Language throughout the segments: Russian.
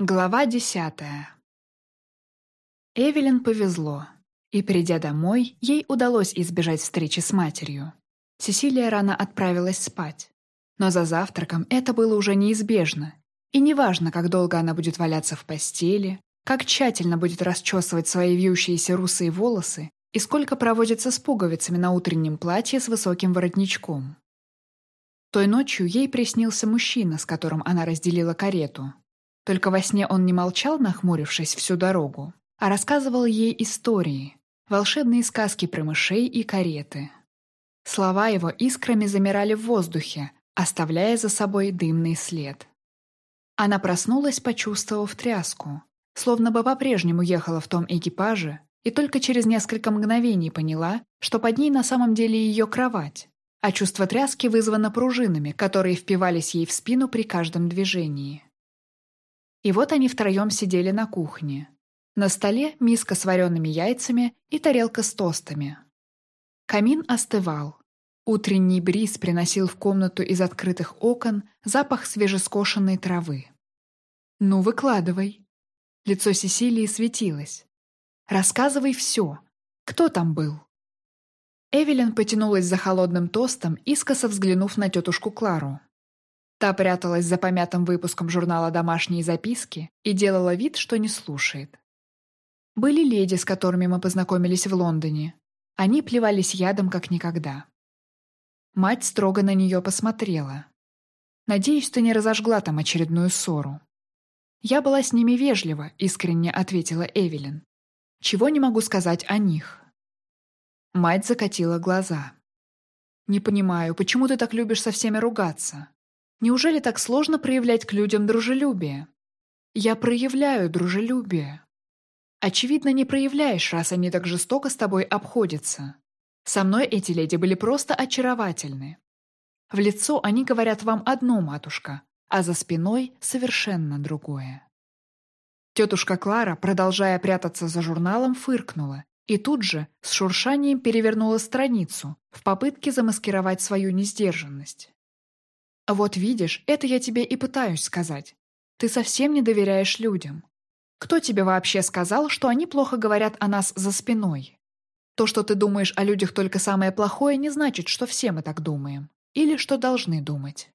Глава десятая Эвелин повезло, и, придя домой, ей удалось избежать встречи с матерью. Сесилия рано отправилась спать. Но за завтраком это было уже неизбежно, и неважно, как долго она будет валяться в постели, как тщательно будет расчесывать свои вьющиеся русые волосы и сколько проводится с пуговицами на утреннем платье с высоким воротничком. Той ночью ей приснился мужчина, с которым она разделила карету. Только во сне он не молчал, нахмурившись всю дорогу, а рассказывал ей истории, волшебные сказки про мышей и кареты. Слова его искрами замирали в воздухе, оставляя за собой дымный след. Она проснулась, почувствовав тряску, словно бы по-прежнему ехала в том экипаже, и только через несколько мгновений поняла, что под ней на самом деле ее кровать, а чувство тряски вызвано пружинами, которые впивались ей в спину при каждом движении. И вот они втроем сидели на кухне. На столе миска с вареными яйцами и тарелка с тостами. Камин остывал. Утренний бриз приносил в комнату из открытых окон запах свежескошенной травы. «Ну, выкладывай». Лицо Сесилии светилось. «Рассказывай все. Кто там был?» Эвелин потянулась за холодным тостом, искоса взглянув на тетушку Клару. Та пряталась за помятым выпуском журнала «Домашние записки» и делала вид, что не слушает. Были леди, с которыми мы познакомились в Лондоне. Они плевались ядом, как никогда. Мать строго на нее посмотрела. «Надеюсь, ты не разожгла там очередную ссору». «Я была с ними вежлива», — искренне ответила Эвелин. «Чего не могу сказать о них?» Мать закатила глаза. «Не понимаю, почему ты так любишь со всеми ругаться? Неужели так сложно проявлять к людям дружелюбие? Я проявляю дружелюбие. Очевидно, не проявляешь, раз они так жестоко с тобой обходятся. Со мной эти леди были просто очаровательны. В лицо они говорят вам одно, матушка, а за спиной совершенно другое. Тетушка Клара, продолжая прятаться за журналом, фыркнула и тут же с шуршанием перевернула страницу в попытке замаскировать свою несдержанность. Вот видишь, это я тебе и пытаюсь сказать. Ты совсем не доверяешь людям. Кто тебе вообще сказал, что они плохо говорят о нас за спиной? То, что ты думаешь о людях только самое плохое, не значит, что все мы так думаем. Или что должны думать.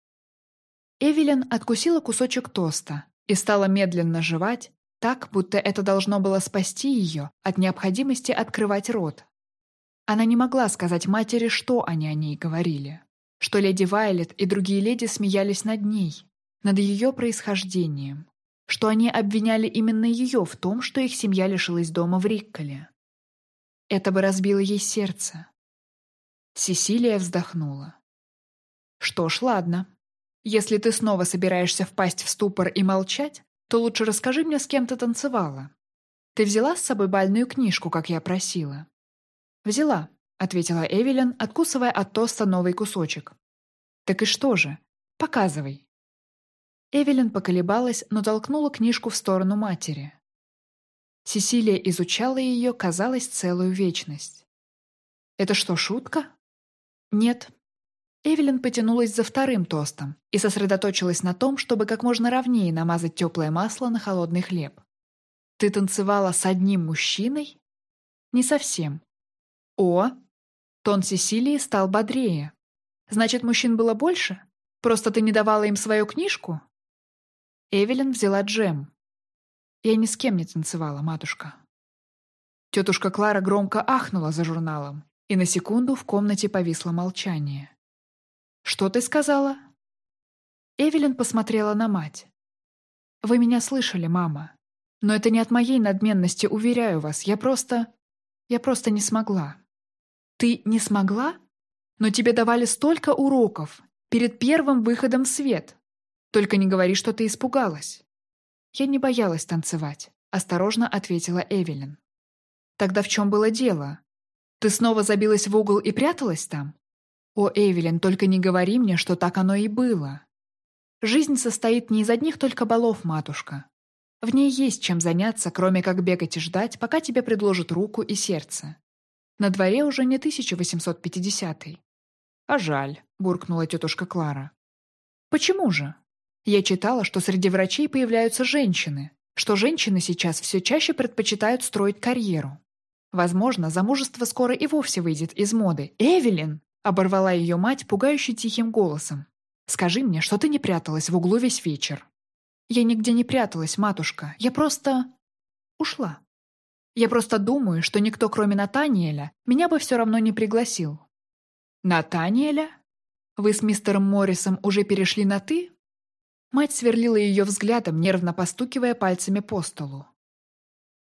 Эвелин откусила кусочек тоста и стала медленно жевать, так, будто это должно было спасти ее от необходимости открывать рот. Она не могла сказать матери, что они о ней говорили что леди Вайлет и другие леди смеялись над ней, над ее происхождением, что они обвиняли именно ее в том, что их семья лишилась дома в Рикколе. Это бы разбило ей сердце. Сесилия вздохнула. «Что ж, ладно. Если ты снова собираешься впасть в ступор и молчать, то лучше расскажи мне, с кем ты танцевала. Ты взяла с собой бальную книжку, как я просила?» «Взяла», — ответила Эвелин, откусывая от тоста новый кусочек. «Так и что же? Показывай». Эвелин поколебалась, но толкнула книжку в сторону матери. Сесилия изучала ее, казалось, целую вечность. «Это что, шутка?» «Нет». Эвелин потянулась за вторым тостом и сосредоточилась на том, чтобы как можно ровнее намазать теплое масло на холодный хлеб. «Ты танцевала с одним мужчиной?» «Не совсем». «О, Тон Сесилии стал бодрее. «Значит, мужчин было больше? Просто ты не давала им свою книжку?» Эвелин взяла джем. «Я ни с кем не танцевала, матушка». Тетушка Клара громко ахнула за журналом, и на секунду в комнате повисло молчание. «Что ты сказала?» Эвелин посмотрела на мать. «Вы меня слышали, мама. Но это не от моей надменности, уверяю вас. Я просто... Я просто не смогла». Ты не смогла? Но тебе давали столько уроков перед первым выходом в свет. Только не говори, что ты испугалась. Я не боялась танцевать, осторожно ответила Эвелин. Тогда в чем было дело? Ты снова забилась в угол и пряталась там? О, Эвелин, только не говори мне, что так оно и было. Жизнь состоит не из одних только балов, матушка. В ней есть чем заняться, кроме как бегать и ждать, пока тебе предложат руку и сердце. На дворе уже не 1850-й. «А жаль», — буркнула тетушка Клара. «Почему же?» Я читала, что среди врачей появляются женщины, что женщины сейчас все чаще предпочитают строить карьеру. Возможно, замужество скоро и вовсе выйдет из моды. «Эвелин!» — оборвала ее мать пугающе тихим голосом. «Скажи мне, что ты не пряталась в углу весь вечер?» «Я нигде не пряталась, матушка. Я просто... ушла. Я просто думаю, что никто, кроме Натаниэля, меня бы все равно не пригласил». «Натаниэля? Вы с мистером Моррисом уже перешли на «ты»?» Мать сверлила ее взглядом, нервно постукивая пальцами по столу.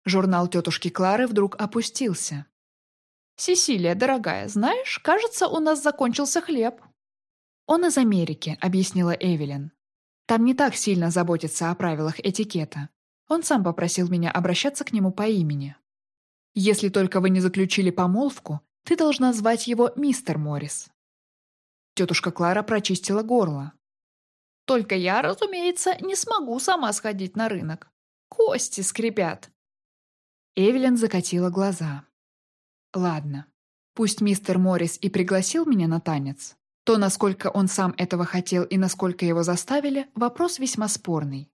Журнал тетушки Клары вдруг опустился. «Сесилия, дорогая, знаешь, кажется, у нас закончился хлеб». «Он из Америки», — объяснила Эвелин. «Там не так сильно заботятся о правилах этикета. Он сам попросил меня обращаться к нему по имени. Если только вы не заключили помолвку, ты должна звать его мистер Моррис». Тетушка Клара прочистила горло. Только я, разумеется, не смогу сама сходить на рынок. Кости скрипят. Эвелин закатила глаза. Ладно, пусть мистер Моррис и пригласил меня на танец. То, насколько он сам этого хотел и насколько его заставили, вопрос весьма спорный.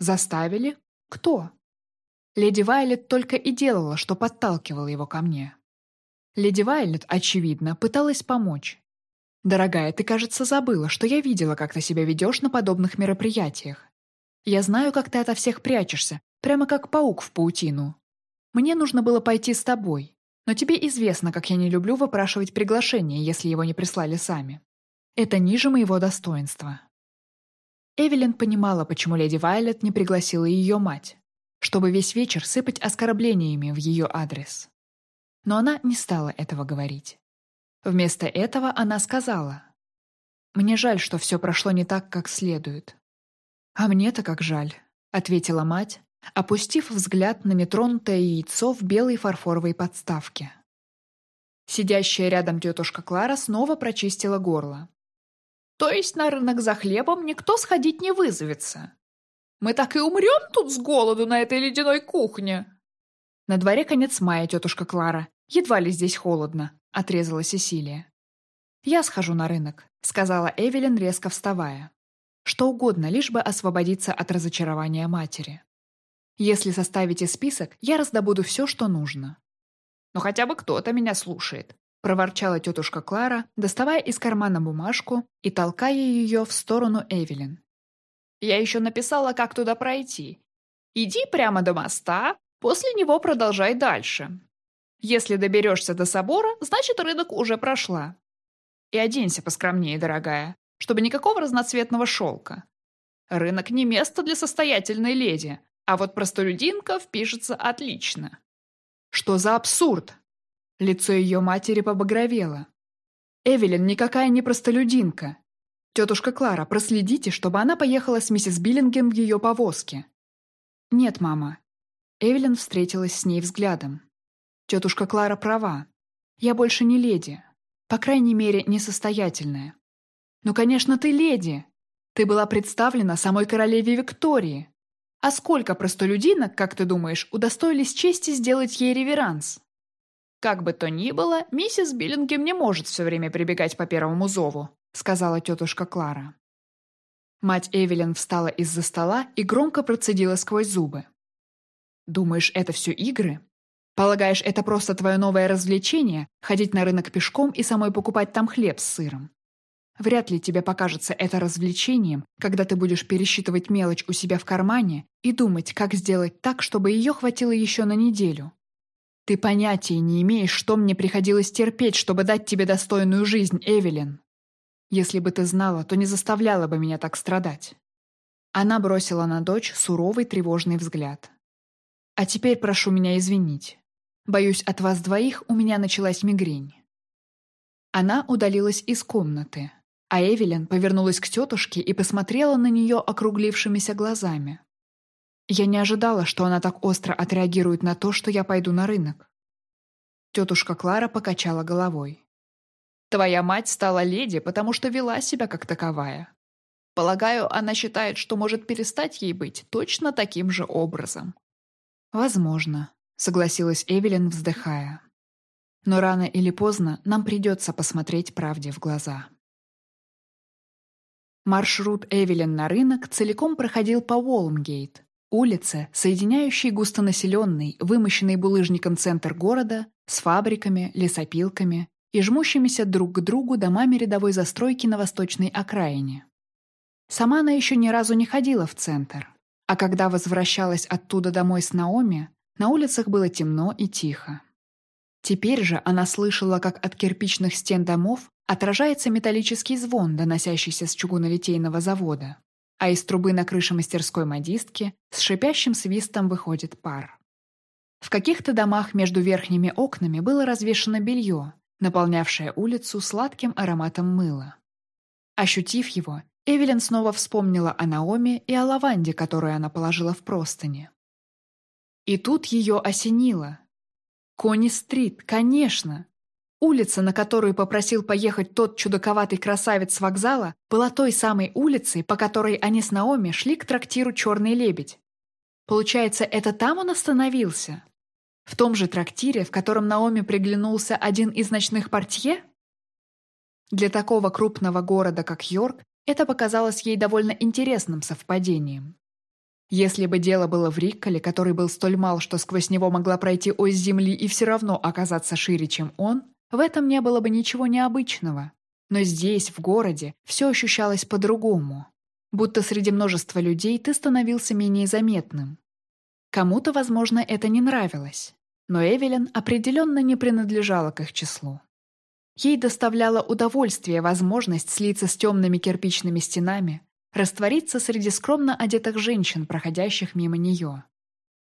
Заставили? Кто? Леди Вайлет только и делала, что подталкивала его ко мне. Леди Вайлет, очевидно, пыталась помочь, «Дорогая, ты, кажется, забыла, что я видела, как ты себя ведешь на подобных мероприятиях. Я знаю, как ты ото всех прячешься, прямо как паук в паутину. Мне нужно было пойти с тобой, но тебе известно, как я не люблю выпрашивать приглашение, если его не прислали сами. Это ниже моего достоинства». Эвелин понимала, почему леди Вайлет не пригласила ее мать, чтобы весь вечер сыпать оскорблениями в ее адрес. Но она не стала этого говорить. Вместо этого она сказала. «Мне жаль, что все прошло не так, как следует». «А мне-то как жаль», — ответила мать, опустив взгляд на нетронутое яйцо в белой фарфоровой подставке. Сидящая рядом тетушка Клара снова прочистила горло. «То есть на рынок за хлебом никто сходить не вызовется? Мы так и умрем тут с голоду на этой ледяной кухне?» На дворе конец мая, тетушка Клара. Едва ли здесь холодно. — отрезала Сесилия. «Я схожу на рынок», — сказала Эвелин, резко вставая. «Что угодно, лишь бы освободиться от разочарования матери. Если составите список, я раздобуду все, что нужно». «Но хотя бы кто-то меня слушает», — проворчала тетушка Клара, доставая из кармана бумажку и толкая ее в сторону Эвелин. «Я еще написала, как туда пройти. Иди прямо до моста, после него продолжай дальше. Если доберешься до собора, значит, рынок уже прошла. И оденься поскромнее, дорогая, чтобы никакого разноцветного шелка. Рынок не место для состоятельной леди, а вот простолюдинка впишется отлично. Что за абсурд? Лицо ее матери побагровело. Эвелин никакая не простолюдинка. Тетушка Клара, проследите, чтобы она поехала с миссис Биллингем в ее повозке. Нет, мама. Эвелин встретилась с ней взглядом. Тетушка Клара права. Я больше не леди. По крайней мере, несостоятельная. Ну, конечно, ты леди. Ты была представлена самой королеве Виктории. А сколько простолюдинок, как ты думаешь, удостоились чести сделать ей реверанс? Как бы то ни было, миссис Биллингем не может все время прибегать по первому зову, сказала тетушка Клара. Мать Эвелин встала из-за стола и громко процедила сквозь зубы. «Думаешь, это все игры? Полагаешь, это просто твое новое развлечение — ходить на рынок пешком и самой покупать там хлеб с сыром? Вряд ли тебе покажется это развлечением, когда ты будешь пересчитывать мелочь у себя в кармане и думать, как сделать так, чтобы ее хватило еще на неделю. Ты понятия не имеешь, что мне приходилось терпеть, чтобы дать тебе достойную жизнь, Эвелин. Если бы ты знала, то не заставляла бы меня так страдать. Она бросила на дочь суровый тревожный взгляд. А теперь прошу меня извинить. Боюсь, от вас двоих у меня началась мигрень». Она удалилась из комнаты, а Эвелин повернулась к тетушке и посмотрела на нее округлившимися глазами. Я не ожидала, что она так остро отреагирует на то, что я пойду на рынок. Тетушка Клара покачала головой. «Твоя мать стала леди, потому что вела себя как таковая. Полагаю, она считает, что может перестать ей быть точно таким же образом». «Возможно», согласилась Эвелин, вздыхая. Но рано или поздно нам придется посмотреть правде в глаза. Маршрут Эвелин на рынок целиком проходил по Уолмгейт, улице, соединяющей густонаселенный, вымощенный булыжником центр города с фабриками, лесопилками и жмущимися друг к другу домами рядовой застройки на восточной окраине. Сама она еще ни разу не ходила в центр, а когда возвращалась оттуда домой с Наоми, на улицах было темно и тихо. Теперь же она слышала, как от кирпичных стен домов отражается металлический звон, доносящийся с чугунолитейного завода, а из трубы на крыше мастерской модистки с шипящим свистом выходит пар. В каких-то домах между верхними окнами было развешано белье, наполнявшее улицу сладким ароматом мыла. Ощутив его, Эвелин снова вспомнила о Наоми и о лаванде, которую она положила в простыни. И тут ее осенило. Кони-стрит, конечно! Улица, на которую попросил поехать тот чудаковатый красавец с вокзала, была той самой улицей, по которой они с Наоми шли к трактиру «Черный лебедь». Получается, это там он остановился? В том же трактире, в котором Наоми приглянулся один из ночных портье? Для такого крупного города, как Йорк, это показалось ей довольно интересным совпадением. Если бы дело было в Рикколе, который был столь мал, что сквозь него могла пройти ось земли и все равно оказаться шире, чем он, в этом не было бы ничего необычного. Но здесь, в городе, все ощущалось по-другому. Будто среди множества людей ты становился менее заметным. Кому-то, возможно, это не нравилось. Но Эвелин определенно не принадлежала к их числу. Ей доставляло удовольствие возможность слиться с темными кирпичными стенами, раствориться среди скромно одетых женщин, проходящих мимо нее.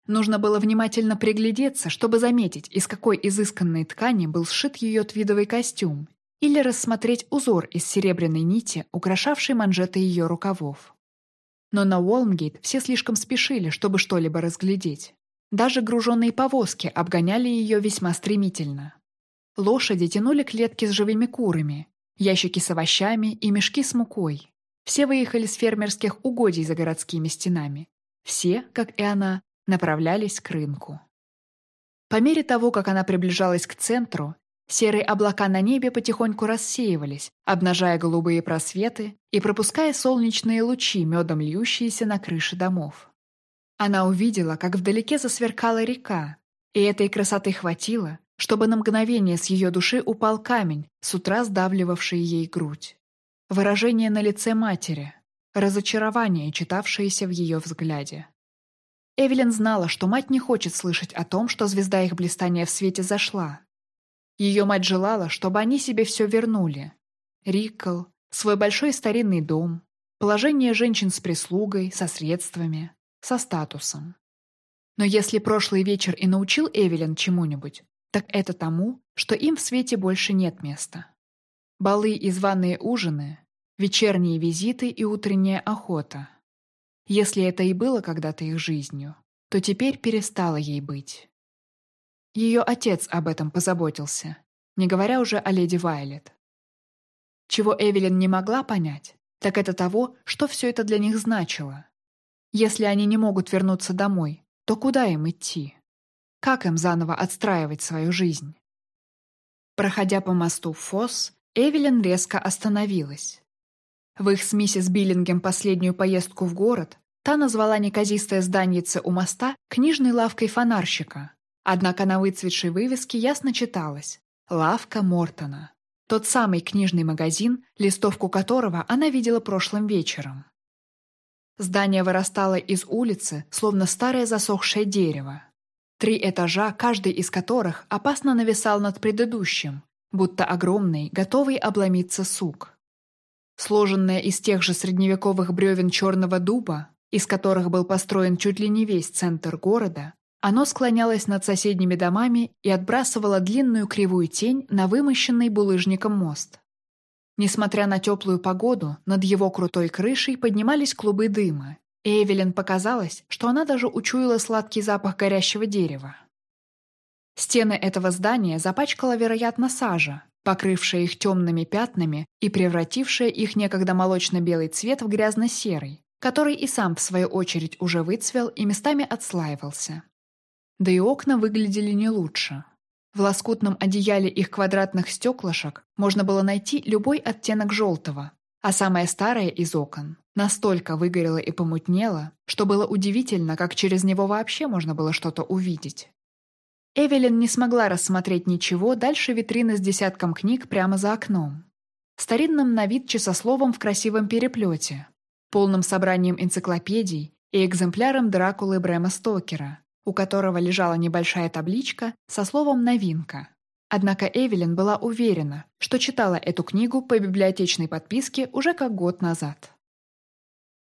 Нужно было внимательно приглядеться, чтобы заметить, из какой изысканной ткани был сшит ее твидовый костюм, или рассмотреть узор из серебряной нити, украшавший манжеты ее рукавов. Но на Уолмгейт все слишком спешили, чтобы что-либо разглядеть. Даже груженные повозки обгоняли ее весьма стремительно. Лошади тянули клетки с живыми курами, ящики с овощами и мешки с мукой. Все выехали с фермерских угодий за городскими стенами. Все, как и она, направлялись к рынку. По мере того, как она приближалась к центру, серые облака на небе потихоньку рассеивались, обнажая голубые просветы и пропуская солнечные лучи, медом льющиеся на крыши домов. Она увидела, как вдалеке засверкала река, и этой красоты хватило, чтобы на мгновение с ее души упал камень, с утра сдавливавший ей грудь. Выражение на лице матери, разочарование, читавшееся в ее взгляде. Эвелин знала, что мать не хочет слышать о том, что звезда их блистания в свете зашла. Ее мать желала, чтобы они себе все вернули. Риккл, свой большой старинный дом, положение женщин с прислугой, со средствами, со статусом. Но если прошлый вечер и научил Эвелин чему-нибудь, так это тому, что им в свете больше нет места. Балы и званые ужины, вечерние визиты и утренняя охота — если это и было когда-то их жизнью, то теперь перестало ей быть. Ее отец об этом позаботился, не говоря уже о леди Вайлет. Чего Эвелин не могла понять, так это того, что все это для них значило. Если они не могут вернуться домой, то куда им идти? Как им заново отстраивать свою жизнь? Проходя по мосту в Фосс, Эвелин резко остановилась. В их с миссис Биллингем последнюю поездку в город та назвала неказистое зданице у моста книжной лавкой фонарщика. Однако на выцветшей вывеске ясно читалось «Лавка Мортона». Тот самый книжный магазин, листовку которого она видела прошлым вечером. Здание вырастало из улицы, словно старое засохшее дерево. Три этажа, каждый из которых опасно нависал над предыдущим, будто огромный, готовый обломиться сук. Сложенное из тех же средневековых бревен черного дуба, из которых был построен чуть ли не весь центр города, оно склонялось над соседними домами и отбрасывало длинную кривую тень на вымощенный булыжником мост. Несмотря на теплую погоду, над его крутой крышей поднимались клубы дыма, и Эвелин показалось, что она даже учуяла сладкий запах горящего дерева. Стены этого здания запачкала, вероятно, сажа, покрывшая их темными пятнами и превратившая их некогда молочно-белый цвет в грязно-серый, который и сам, в свою очередь, уже выцвел и местами отслаивался. Да и окна выглядели не лучше. В лоскутном одеяле их квадратных стеклышек можно было найти любой оттенок желтого, а самое старое из окон настолько выгорело и помутнело, что было удивительно, как через него вообще можно было что-то увидеть. Эвелин не смогла рассмотреть ничего дальше витрины с десятком книг прямо за окном. Старинным на вид часословом в красивом переплете, полным собранием энциклопедий и экземпляром Дракулы Брэма Стокера, у которого лежала небольшая табличка со словом «новинка». Однако Эвелин была уверена, что читала эту книгу по библиотечной подписке уже как год назад.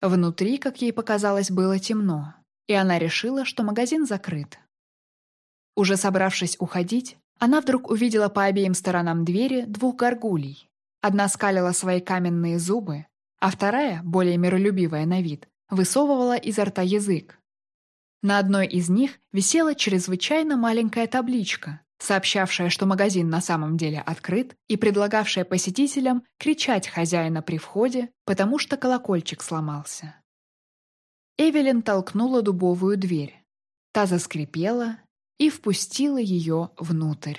Внутри, как ей показалось, было темно, и она решила, что магазин закрыт. Уже собравшись уходить, она вдруг увидела по обеим сторонам двери двух горгулей. Одна скалила свои каменные зубы, а вторая, более миролюбивая на вид, высовывала изо рта язык. На одной из них висела чрезвычайно маленькая табличка, сообщавшая, что магазин на самом деле открыт и предлагавшая посетителям кричать хозяина при входе, потому что колокольчик сломался. Эвелин толкнула дубовую дверь. Та заскрипела и впустила ее внутрь.